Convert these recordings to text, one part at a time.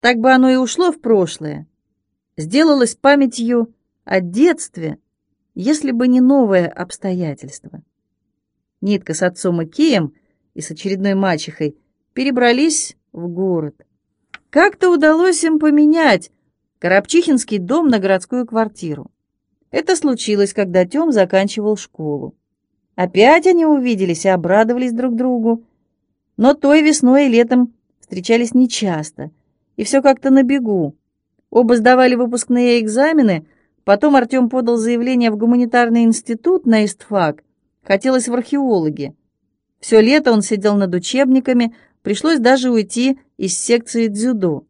Так бы оно и ушло в прошлое. Сделалось памятью о детстве, если бы не новое обстоятельство. Нитка с отцом и Кием и с очередной мачехой перебрались в город. Как-то удалось им поменять Коробчихинский дом на городскую квартиру. Это случилось, когда Тём заканчивал школу. Опять они увиделись и обрадовались друг другу. Но той весной и летом встречались нечасто, и все как-то на бегу. Оба сдавали выпускные экзамены, потом Артем подал заявление в гуманитарный институт на ИСТФАК, хотелось в археологи. Все лето он сидел над учебниками, пришлось даже уйти из секции дзюдо.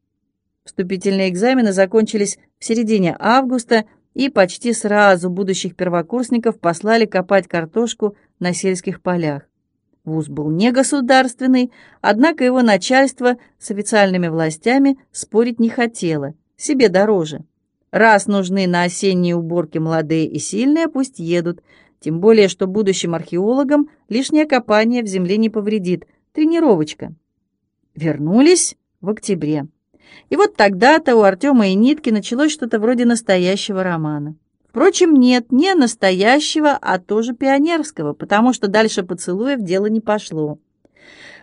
Вступительные экзамены закончились в середине августа, и почти сразу будущих первокурсников послали копать картошку на сельских полях. Вуз был не государственный, однако его начальство с официальными властями спорить не хотело, себе дороже. Раз нужны на осенние уборки молодые и сильные, пусть едут, тем более, что будущим археологам лишнее копание в земле не повредит, тренировочка. Вернулись в октябре. И вот тогда-то у Артема и Нитки началось что-то вроде настоящего романа. Впрочем, нет, не настоящего, а тоже пионерского, потому что дальше поцелуев дело не пошло.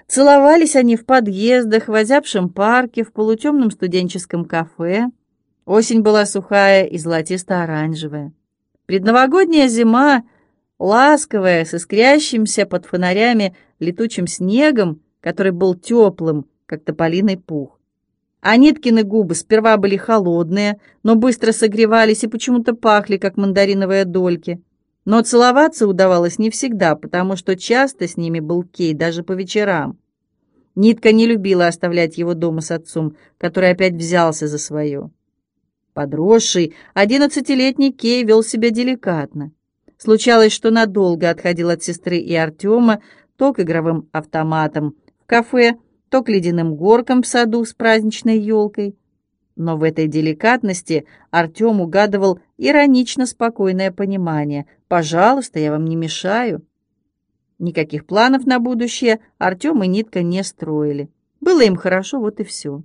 Целовались они в подъездах, в озябшем парке, в полутемном студенческом кафе. Осень была сухая и золотисто-оранжевая. Предновогодняя зима, ласковая, с искрящимся под фонарями летучим снегом, который был теплым, как тополиный пух. А Ниткины губы сперва были холодные, но быстро согревались и почему-то пахли, как мандариновые дольки. Но целоваться удавалось не всегда, потому что часто с ними был Кей, даже по вечерам. Нитка не любила оставлять его дома с отцом, который опять взялся за свое. Подросший, одиннадцатилетний Кей вел себя деликатно. Случалось, что надолго отходил от сестры и Артема то к игровым автоматам в кафе, то к ледяным горкам в саду с праздничной елкой. Но в этой деликатности Артем угадывал иронично спокойное понимание. «Пожалуйста, я вам не мешаю». Никаких планов на будущее Артем и Нитка не строили. Было им хорошо, вот и все.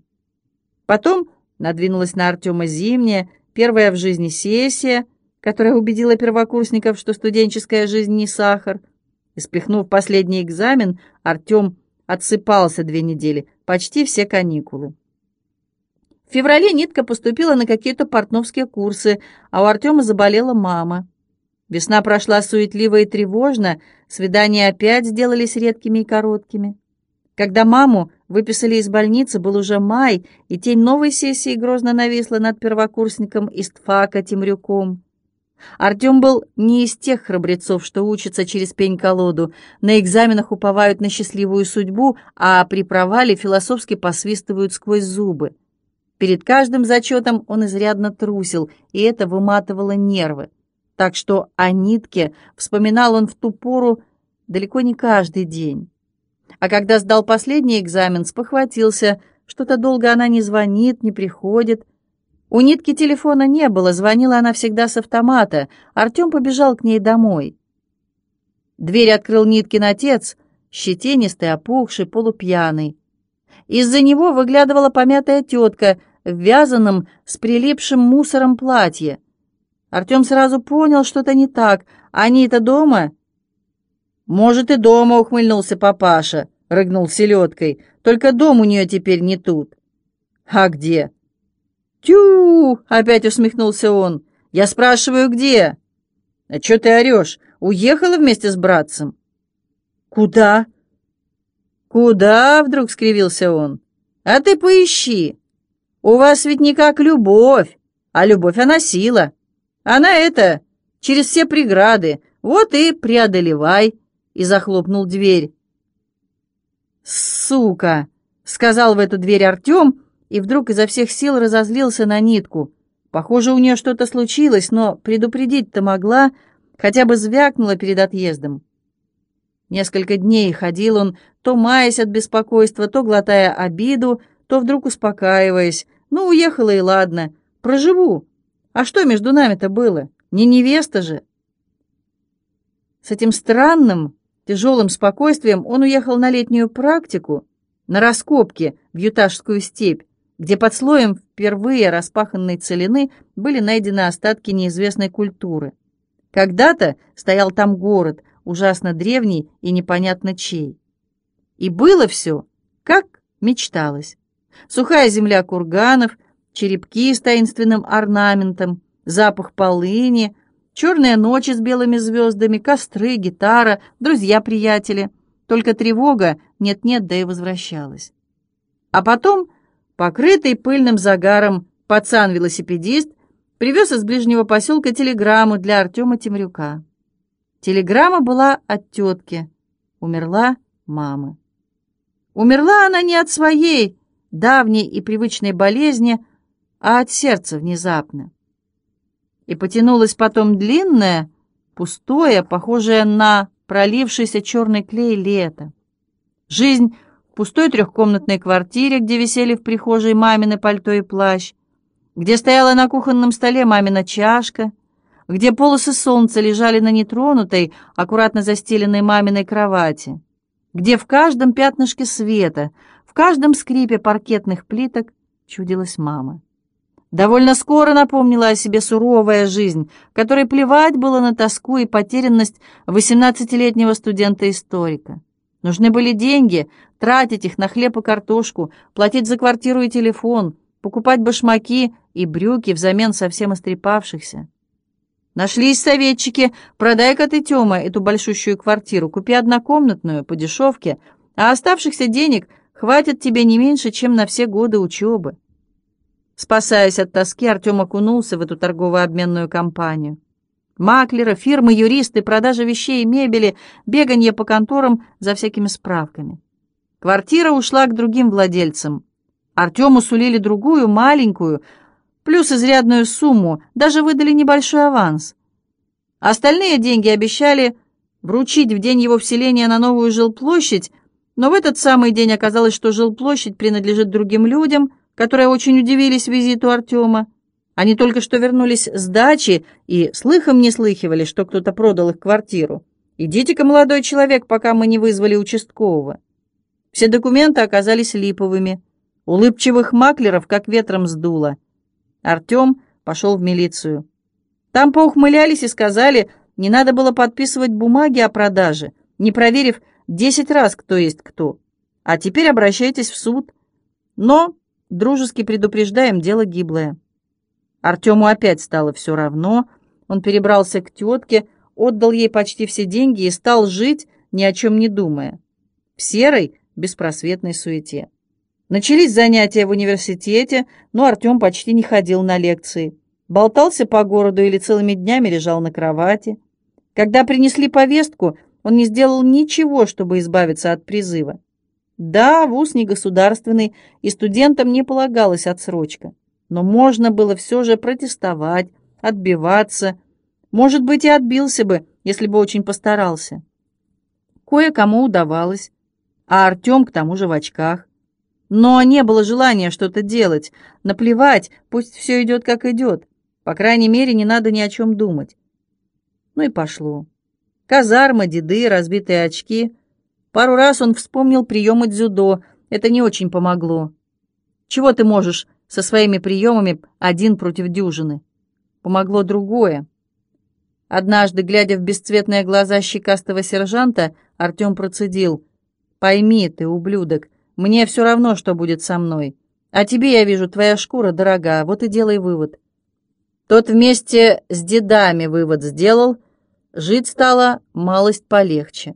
Потом надвинулась на Артема зимняя, первая в жизни сессия, которая убедила первокурсников, что студенческая жизнь не сахар. Испихнув последний экзамен, Артем Отсыпался две недели, почти все каникулы. В феврале Нитка поступила на какие-то портновские курсы, а у Артема заболела мама. Весна прошла суетливо и тревожно, свидания опять сделались редкими и короткими. Когда маму выписали из больницы, был уже май, и тень новой сессии грозно нависла над первокурсником Истфака Темрюком. Артем был не из тех храбрецов, что учатся через пень-колоду, на экзаменах уповают на счастливую судьбу, а при провале философски посвистывают сквозь зубы. Перед каждым зачетом он изрядно трусил, и это выматывало нервы. Так что о нитке вспоминал он в ту пору далеко не каждый день. А когда сдал последний экзамен, спохватился, что-то долго она не звонит, не приходит, у Нитки телефона не было, звонила она всегда с автомата. Артем побежал к ней домой. Дверь открыл Ниткин отец, щетинистый, опухший, полупьяный. Из-за него выглядывала помятая тетка в вязаном с прилипшим мусором платье. Артем сразу понял, что-то не так. Они-то дома? «Может, и дома», — ухмыльнулся папаша, — рыгнул селедкой. «Только дом у нее теперь не тут». «А где?» «Тю!» — опять усмехнулся он. «Я спрашиваю, где?» «А чё ты орёшь? Уехала вместе с братцем?» «Куда?» «Куда?» — вдруг скривился он. «А ты поищи. У вас ведь не как любовь, а любовь она сила. Она это, через все преграды, вот и преодолевай». И захлопнул дверь. «Сука!» — сказал в эту дверь Артем, и вдруг изо всех сил разозлился на нитку. Похоже, у нее что-то случилось, но предупредить-то могла, хотя бы звякнула перед отъездом. Несколько дней ходил он, то маясь от беспокойства, то глотая обиду, то вдруг успокаиваясь. Ну, уехала и ладно, проживу. А что между нами-то было? Не невеста же. С этим странным, тяжелым спокойствием он уехал на летнюю практику, на раскопки в Юташскую степь, где под слоем впервые распаханной целины были найдены остатки неизвестной культуры. Когда-то стоял там город, ужасно древний и непонятно чей. И было все, как мечталось. Сухая земля курганов, черепки с таинственным орнаментом, запах полыни, черные ночи с белыми звездами, костры, гитара, друзья-приятели. Только тревога нет-нет, да и возвращалась. А потом, покрытый пыльным загаром, пацан-велосипедист привез из ближнего поселка телеграмму для Артема Темрюка. Телеграмма была от тетки. Умерла мама. Умерла она не от своей давней и привычной болезни, а от сердца внезапно. И потянулось потом длинное, пустое, похожее на пролившийся черный клей лето. Жизнь пустой трехкомнатной квартире, где висели в прихожей мамины пальто и плащ, где стояла на кухонном столе мамина чашка, где полосы солнца лежали на нетронутой, аккуратно застеленной маминой кровати, где в каждом пятнышке света, в каждом скрипе паркетных плиток чудилась мама. Довольно скоро напомнила о себе суровая жизнь, которой плевать было на тоску и потерянность восемнадцатилетнего студента-историка. Нужны были деньги, тратить их на хлеб и картошку, платить за квартиру и телефон, покупать башмаки и брюки взамен совсем истрепавшихся. Нашлись советчики, продай-ка ты, Тёма, эту большущую квартиру, купи однокомнатную по дешевке, а оставшихся денег хватит тебе не меньше, чем на все годы учебы. Спасаясь от тоски, Артем окунулся в эту торгово-обменную компанию. Маклеры, фирмы, юристы, продажа вещей и мебели, беганье по конторам за всякими справками. Квартира ушла к другим владельцам. Артему сулили другую, маленькую, плюс изрядную сумму, даже выдали небольшой аванс. Остальные деньги обещали вручить в день его вселения на новую жилплощадь, но в этот самый день оказалось, что жилплощадь принадлежит другим людям, которые очень удивились визиту Артема. Они только что вернулись с дачи и слыхом не слыхивали, что кто-то продал их квартиру. «Идите-ка, молодой человек, пока мы не вызвали участкового». Все документы оказались липовыми. Улыбчивых маклеров как ветром сдуло. Артем пошел в милицию. Там поухмылялись и сказали, не надо было подписывать бумаги о продаже, не проверив десять раз, кто есть кто. А теперь обращайтесь в суд. Но, дружески предупреждаем, дело гиблое. Артему опять стало все равно. Он перебрался к тетке, отдал ей почти все деньги и стал жить, ни о чем не думая. В серой, беспросветной суете. Начались занятия в университете, но Артем почти не ходил на лекции. Болтался по городу или целыми днями лежал на кровати. Когда принесли повестку, он не сделал ничего, чтобы избавиться от призыва. Да, вуз не государственный, и студентам не полагалась отсрочка. Но можно было все же протестовать, отбиваться. Может быть, и отбился бы, если бы очень постарался. Кое-кому удавалось, а Артем к тому же в очках. Но не было желания что-то делать. Наплевать, пусть все идет как идет. По крайней мере, не надо ни о чем думать. Ну и пошло. Казарма, деды, разбитые очки. Пару раз он вспомнил приемы дзюдо. Это не очень помогло. Чего ты можешь со своими приемами один против дюжины? Помогло другое. Однажды, глядя в бесцветные глаза щекастого сержанта, Артем процедил. «Пойми ты, ублюдок, мне все равно, что будет со мной. А тебе, я вижу, твоя шкура дорога, вот и делай вывод». Тот вместе с дедами вывод сделал, жить стало малость полегче.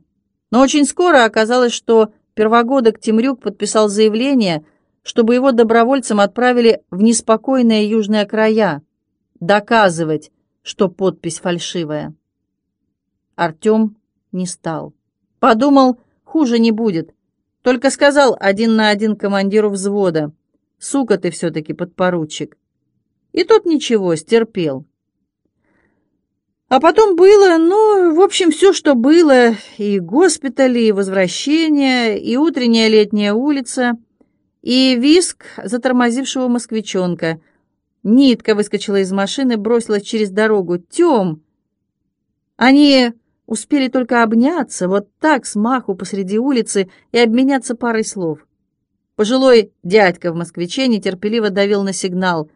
Но очень скоро оказалось, что первогодок Темрюк подписал заявление, чтобы его добровольцем отправили в неспокойные южные края, доказывать, что подпись фальшивая. Артем не стал. Подумал, хуже не будет. Только сказал один на один командиру взвода. «Сука ты все-таки, подпоручик». И тот ничего, стерпел. А потом было, ну, в общем, все, что было, и госпитали, и возвращение, и утренняя летняя улица, и виск затормозившего москвичонка. Нитка выскочила из машины, бросилась через дорогу. «Тем!» Они Успели только обняться, вот так, с маху посреди улицы, и обменяться парой слов. Пожилой дядька в москвиче нетерпеливо давил на сигнал.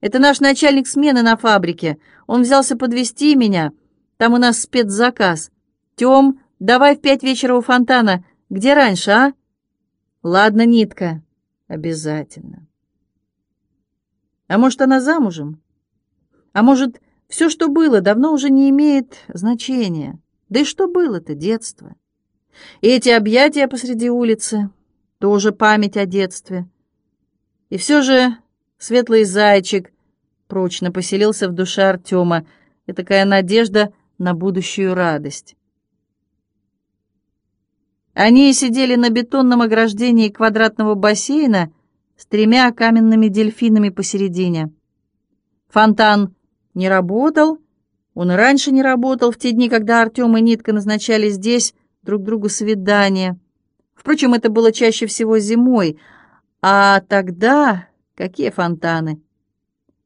«Это наш начальник смены на фабрике. Он взялся подвести меня. Там у нас спецзаказ. Тем, давай в пять вечера у фонтана. Где раньше, а?» «Ладно, нитка. Обязательно». А может, она замужем? А может, все, что было, давно уже не имеет значения? Да и что было-то, детство? И эти объятия посреди улицы, тоже память о детстве. И все же светлый зайчик прочно поселился в душе Артема, и такая надежда на будущую радость. Они сидели на бетонном ограждении квадратного бассейна с тремя каменными дельфинами посередине. Фонтан не работал, он и раньше не работал, в те дни, когда Артем и Нитка назначали здесь друг другу свидание. Впрочем, это было чаще всего зимой, а тогда какие фонтаны?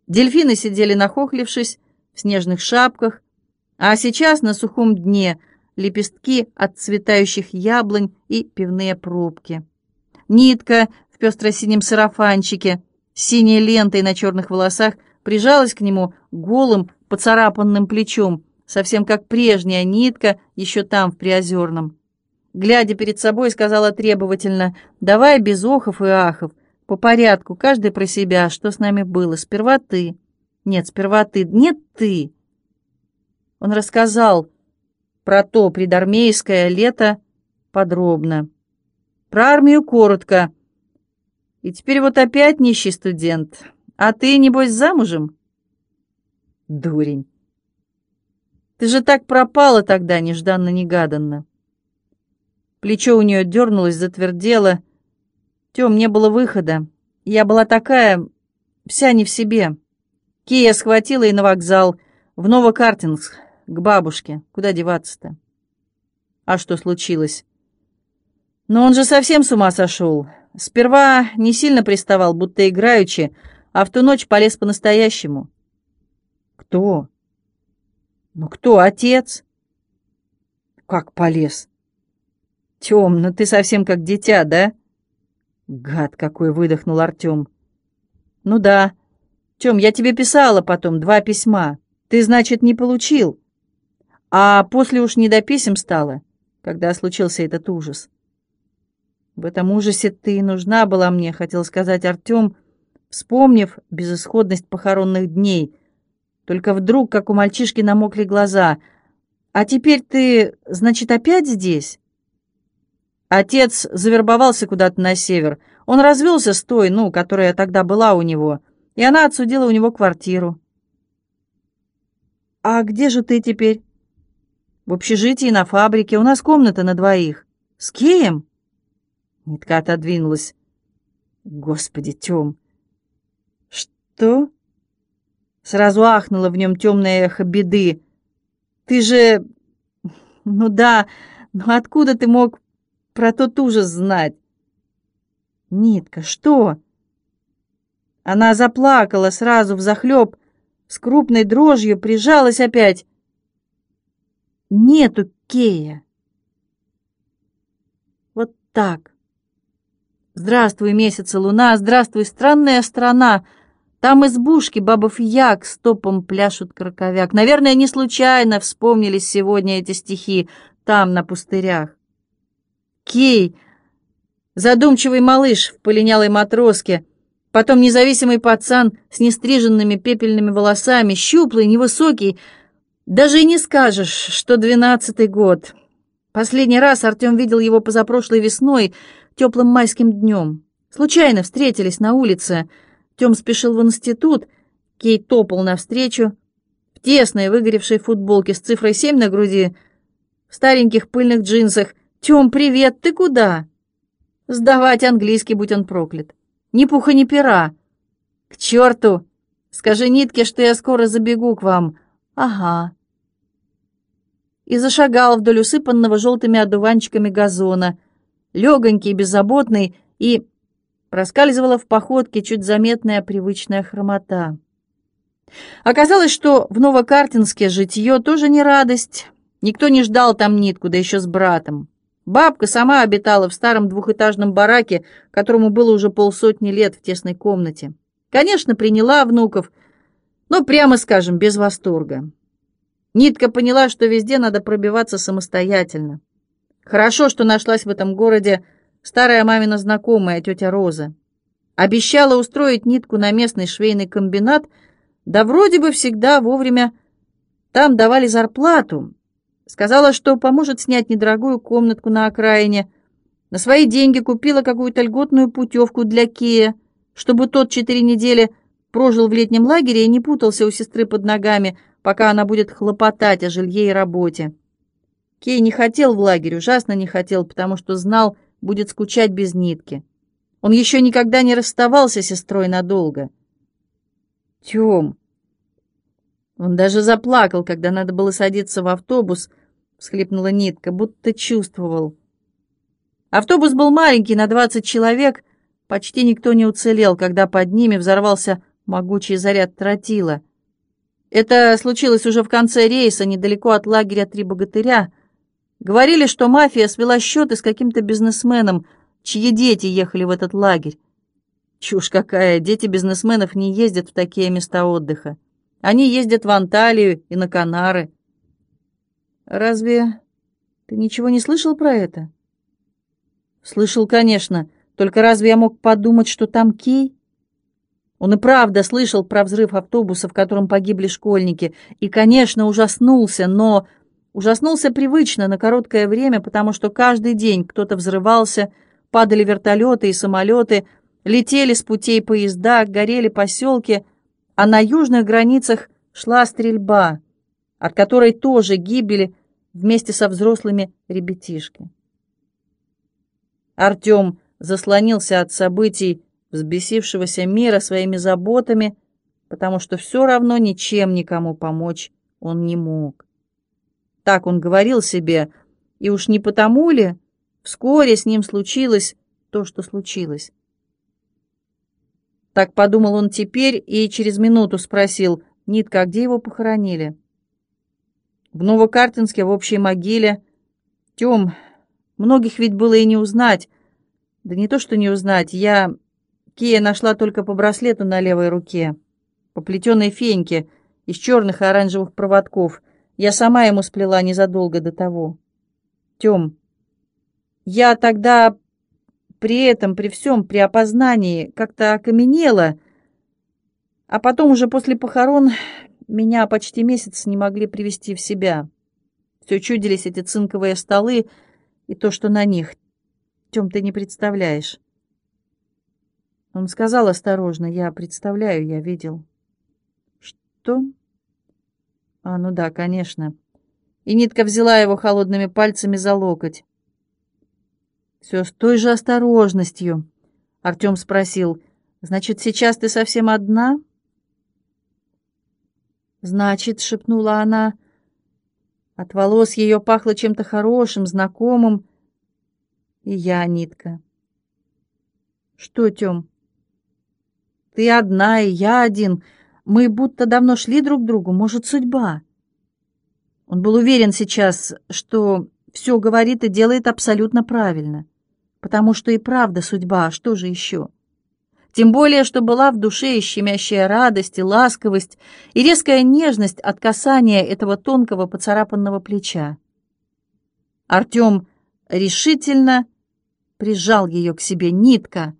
Дельфины сидели нахохлившись в снежных шапках, а сейчас на сухом дне лепестки отцветающих яблонь и пивные пробки. Нитка пестро-синем сарафанчике, синей лентой на черных волосах, прижалась к нему голым, поцарапанным плечом, совсем как прежняя нитка еще там, в Приозерном. Глядя перед собой, сказала требовательно, «Давай без охов и ахов, по порядку, каждый про себя, что с нами было. Сперва ты. Нет, сперва ты. Нет, ты». Он рассказал про то придармейское лето подробно. Про армию коротко, и теперь вот опять нищий студент. А ты, небось, замужем? Дурень. Ты же так пропала тогда, нежданно-негаданно. Плечо у нее дернулось, затвердело. Тем, не было выхода. Я была такая, вся не в себе. Кия схватила и на вокзал, в Новокартинск, к бабушке. Куда деваться-то? А что случилось? Но он же совсем с ума сошел. Сперва не сильно приставал, будто играючи, а в ту ночь полез по-настоящему. Кто? Ну кто, отец? Как полез? Тём, ну ты совсем как дитя, да? Гад какой, выдохнул Артём. Ну да. Тём, я тебе писала потом два письма. Ты, значит, не получил. А после уж не до писем стало, когда случился этот ужас. В этом ужасе ты нужна была мне, хотел сказать Артем, вспомнив безысходность похоронных дней. Только вдруг, как у мальчишки, намокли глаза. «А теперь ты, значит, опять здесь?» Отец завербовался куда-то на север. Он развелся с той, ну, которая тогда была у него, и она отсудила у него квартиру. «А где же ты теперь?» «В общежитии на фабрике. У нас комната на двоих». «С кем?» Нитка отодвинулась. Господи, Тём! Что? Сразу ахнуло в нем темное эхо беды. Ты же... Ну да, но откуда ты мог про тот ужас знать? Нитка, что? Она заплакала сразу взахлеб, с крупной дрожью прижалась опять. Нету Кея. Вот так. Здравствуй, месяц и луна, здравствуй, странная страна. Там избушки бабов як стопом пляшут краковяк. Наверное, не случайно вспомнились сегодня эти стихи там, на пустырях. Кей, задумчивый малыш в полинялой матроске, потом независимый пацан с нестриженными пепельными волосами, щуплый, невысокий, даже и не скажешь, что двенадцатый год. Последний раз Артем видел его позапрошлой весной — теплым майским днем. Случайно встретились на улице. Тем спешил в институт, Кей топал навстречу, в тесной выгоревшей футболке с цифрой 7 на груди, в стареньких пыльных джинсах. «Тем, привет, ты куда?» «Сдавать английский, будь он проклят. Ни пуха, ни пера». «К черту! Скажи Нитке, что я скоро забегу к вам». «Ага». И зашагал вдоль усыпанного желтыми одуванчиками газона — легонький, беззаботный, и проскальзывала в походке чуть заметная привычная хромота. Оказалось, что в Новокартинске житье тоже не радость. Никто не ждал там нитку, да еще с братом. Бабка сама обитала в старом двухэтажном бараке, которому было уже полсотни лет в тесной комнате. Конечно, приняла внуков, но, прямо скажем, без восторга. Нитка поняла, что везде надо пробиваться самостоятельно. Хорошо, что нашлась в этом городе старая мамина знакомая, тетя Роза. Обещала устроить Нитку на местный швейный комбинат, да вроде бы всегда вовремя там давали зарплату, Сказала, что поможет снять недорогую комнатку на окраине. На свои деньги купила какую-то льготную путевку для Кея, чтобы тот четыре недели прожил в летнем лагере и не путался у сестры под ногами, пока она будет хлопотать о жилье и работе. Кей не хотел в лагерь, ужасно не хотел, потому что знал, будет скучать без нитки. Он еще никогда не расставался с сестрой надолго. Тем. Он даже заплакал, когда надо было садиться в автобус — всхлипнула Нитка, будто чувствовал. Автобус был маленький, на двадцать человек. Почти никто не уцелел, когда под ними взорвался могучий заряд тротила. Это случилось уже в конце рейса, недалеко от лагеря «Три богатыря». Говорили, что мафия свела счеты с каким-то бизнесменом, чьи дети ехали в этот лагерь. Чушь какая, дети бизнесменов не ездят в такие места отдыха. Они ездят в Анталию и на Канары. «Разве ты ничего не слышал про это?» «Слышал, конечно. Только разве я мог подумать, что там Кей?» Он и правда слышал про взрыв автобуса, в котором погибли школьники, и, конечно, ужаснулся, но ужаснулся привычно на короткое время, потому что каждый день кто-то взрывался, падали вертолеты и самолеты, летели с путей поезда, горели поселки, а на южных границах шла стрельба — от которой тоже гибели вместе со взрослыми ребятишки. Артем заслонился от событий взбесившегося мира своими заботами, потому что все равно ничем никому помочь он не мог. Так он говорил себе, и уж не потому ли вскоре с ним случилось то, что случилось. Так подумал он теперь и через минуту спросил, «Нитка, а где его похоронили?» В Новокартинске, в общей могиле. Тем, многих ведь было и не узнать. Да не то, что не узнать. Я Кия нашла только по браслету на левой руке, по плетеной феньке из черных и оранжевых проводков. Я сама ему сплела незадолго до того. Тем, я тогда при этом, при всем, при опознании как-то окаменела, а потом уже после похорон меня почти месяц не могли привести в себя. Все чудились эти цинковые столы и то, что на них. Тем ты не представляешь. Он сказал осторожно, я представляю, я видел. Что? А, ну да, конечно. И нитка взяла его холодными пальцами за локоть. Все с той же осторожностью. Артем спросил, значит, сейчас ты совсем одна? — «Значит», — шепнула она, — от волос ее пахло чем-то хорошим, знакомым. И я, нитка. «Что, Тем?» «Ты одна, и я один. Мы будто давно шли друг к другу. Может, судьба?» Он был уверен сейчас, что все говорит и делает абсолютно правильно. Потому что и правда судьба, а что же еще?» Тем более, что была в душе и щемящая радость, и ласковость, и резкая нежность от касания этого тонкого поцарапанного плеча. Артем решительно прижал ее к себе нитка.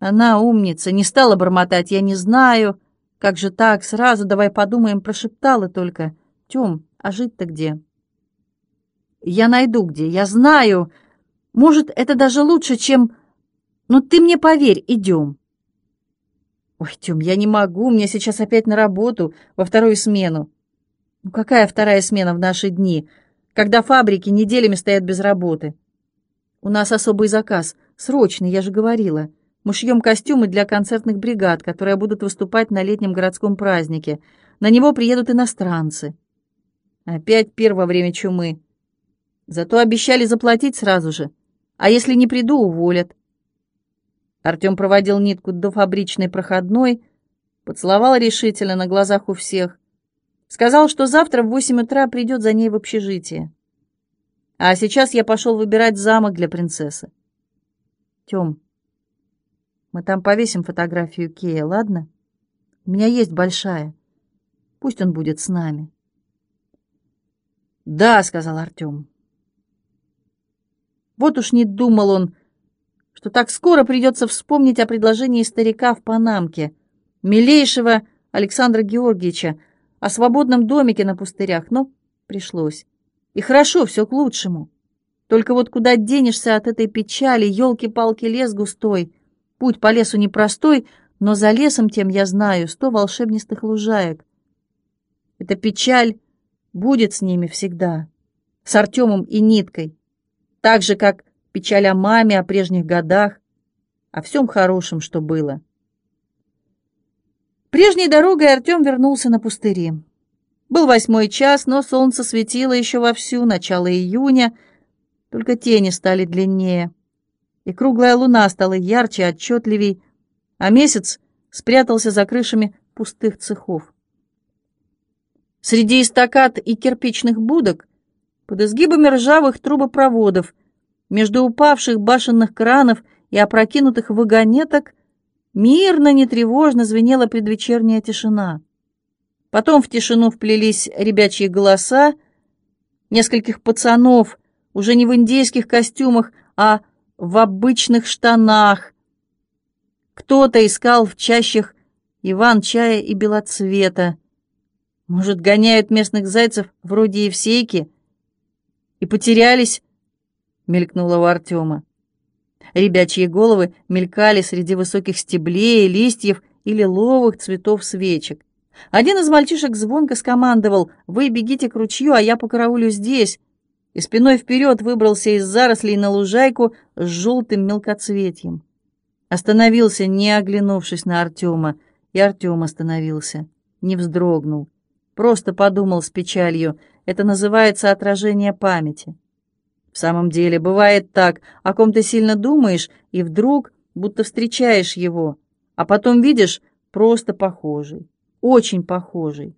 Она умница, не стала бормотать, я не знаю. Как же так, сразу давай подумаем, прошептала только. Тем, а жить-то где? Я найду где, я знаю. Может, это даже лучше, чем ну ты мне поверь, идем. Ой, Тём, я не могу, мне сейчас опять на работу, во вторую смену. Ну какая вторая смена в наши дни, когда фабрики неделями стоят без работы? У нас особый заказ, срочный, я же говорила. Мы шьем костюмы для концертных бригад, которые будут выступать на летнем городском празднике. На него приедут иностранцы. Опять пир во время чумы. Зато обещали заплатить сразу же. А если не приду, уволят. Артем проводил нитку до фабричной проходной, поцеловал решительно на глазах у всех, сказал, что завтра в восемь утра придет за ней в общежитие. А сейчас я пошел выбирать замок для принцессы. Тем, мы там повесим фотографию Кея, ладно? У меня есть большая. Пусть он будет с нами. «Да», — сказал Артем. Вот уж не думал он, что так скоро придется вспомнить о предложении старика в Панамке, милейшего Александра Георгиевича, о свободном домике на пустырях, но пришлось. И хорошо, все к лучшему. Только вот куда денешься от этой печали, елки-палки, лес густой. Путь по лесу непростой, но за лесом тем я знаю сто волшебнистых лужаек. Эта печаль будет с ними всегда, с Артемом и Ниткой, так же, как печаль о маме, о прежних годах, о всем хорошем, что было. Прежней дорогой Артем вернулся на пустыри. Был восьмой час, но солнце светило еще вовсю, начало июня, только тени стали длиннее, и круглая луна стала ярче, отчетливей, а месяц спрятался за крышами пустых цехов. Среди эстакад и кирпичных будок, под изгибами ржавых трубопроводов, между упавших башенных кранов и опрокинутых вагонеток, мирно, нетревожно звенела предвечерняя тишина. Потом в тишину вплелись ребячьи голоса, нескольких пацанов, уже не в индейских костюмах, а в обычных штанах. Кто-то искал в чащах Иван-чая и белоцвета. Может, гоняют местных зайцев вроде Евсейки? И потерялись, мелькнуло у Артема. Ребячьи головы мелькали среди высоких стеблей, листьев и лиловых цветов свечек. Один из мальчишек звонко скомандовал «Вы бегите к ручью, а я покараулю здесь!» И спиной вперед выбрался из зарослей на лужайку с желтым мелкоцветьем. Остановился, не оглянувшись на Артема, и Артем остановился, не вздрогнул. Просто подумал с печалью. Это называется отражение памяти. В самом деле, бывает так, о ком ты сильно думаешь, и вдруг будто встречаешь его, а потом видишь просто похожий, очень похожий.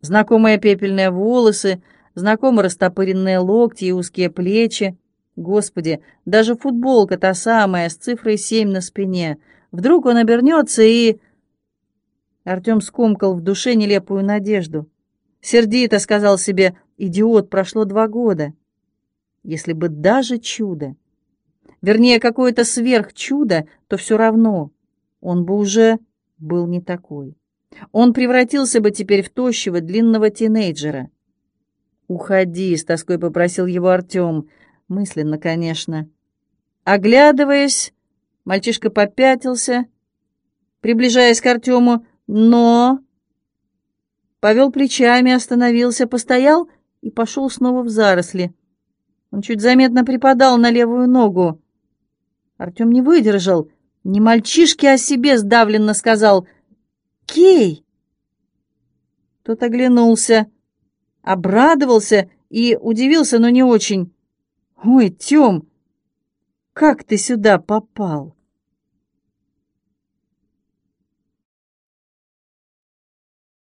Знакомые пепельные волосы, знакомые растопыренные локти и узкие плечи. Господи, даже футболка та самая, с цифрой семь на спине. Вдруг он обернется и... Артем скомкал в душе нелепую надежду. Сердито сказал себе, идиот, прошло два года. Если бы даже чудо, вернее, какое-то сверхчудо, то все равно он бы уже был не такой. Он превратился бы теперь в тощего, длинного тинейджера. «Уходи», — с тоской попросил его Артем, мысленно, конечно. Оглядываясь, мальчишка попятился, приближаясь к Артему, но... Повел плечами, остановился, постоял и пошел снова в заросли. Он чуть заметно припадал на левую ногу. Артем не выдержал. Не мальчишки, а себе сдавленно сказал «Кей!» Тот оглянулся, обрадовался и удивился, но не очень. «Ой, Тем, как ты сюда попал?»